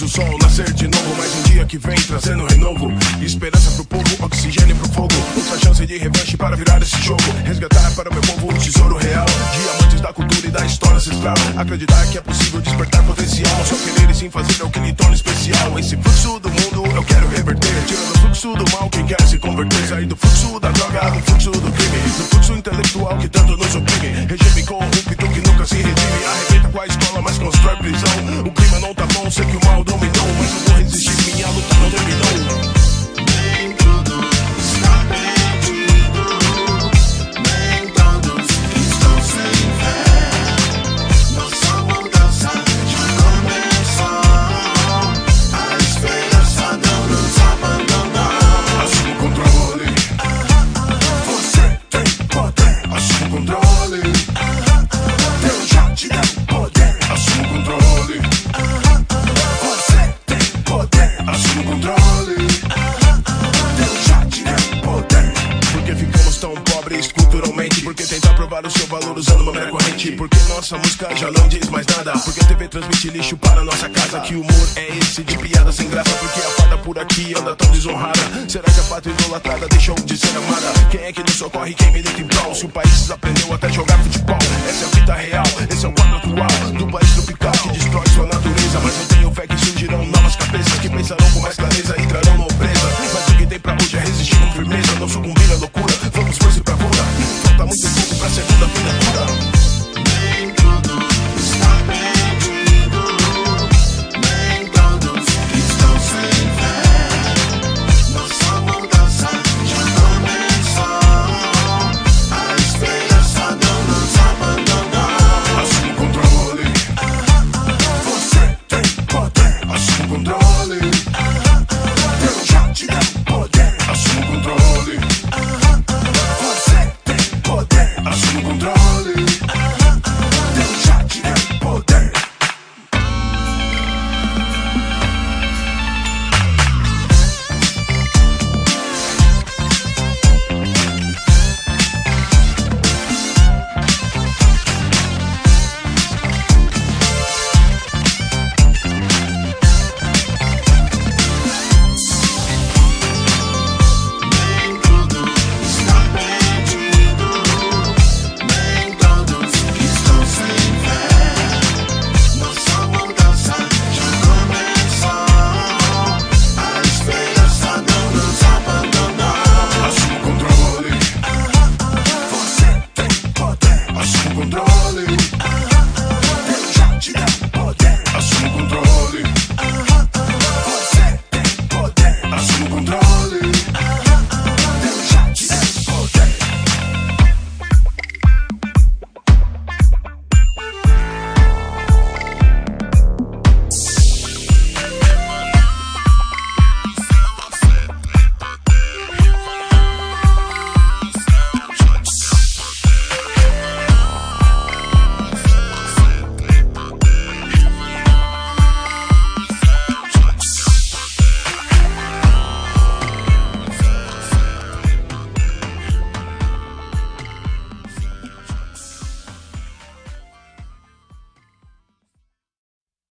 O sol nascer de novo. Mais um dia que vem trazendo renovo. Esperança pro povo, oxigênio pro fogo. Outra chance de revanche para virar esse jogo. Resgatar para o meu povo o tesouro real. Ancestral. Acreditar que é possível despertar potencial. Só querer e sim fazer é o que lhe torna especial. Esse fluxo do mundo eu quero reverter. Tirando o fluxo do mal, quem quer se converter. Sair do fluxo da droga, do fluxo do crime. Do fluxo intelectual que tanto nos oprime. Regime corrupto que nunca se redime. Arrebenta com a escola, mas constrói prisão. O clima não tá bom, sei que o provar o seu valor usando uma mera corrente? Porque nossa música já não diz mais nada? Porque a TV transmite lixo para nossa casa? Que humor é esse de piada sem graça? Porque a fada por aqui anda tão desonrada? Será que a pátria idolatrada deixou de ser amada? Quem é que nos socorre? Quem milita em prol? Se o país aprendeu até jogar futebol, essa é a vida real, esse é o quadro atual.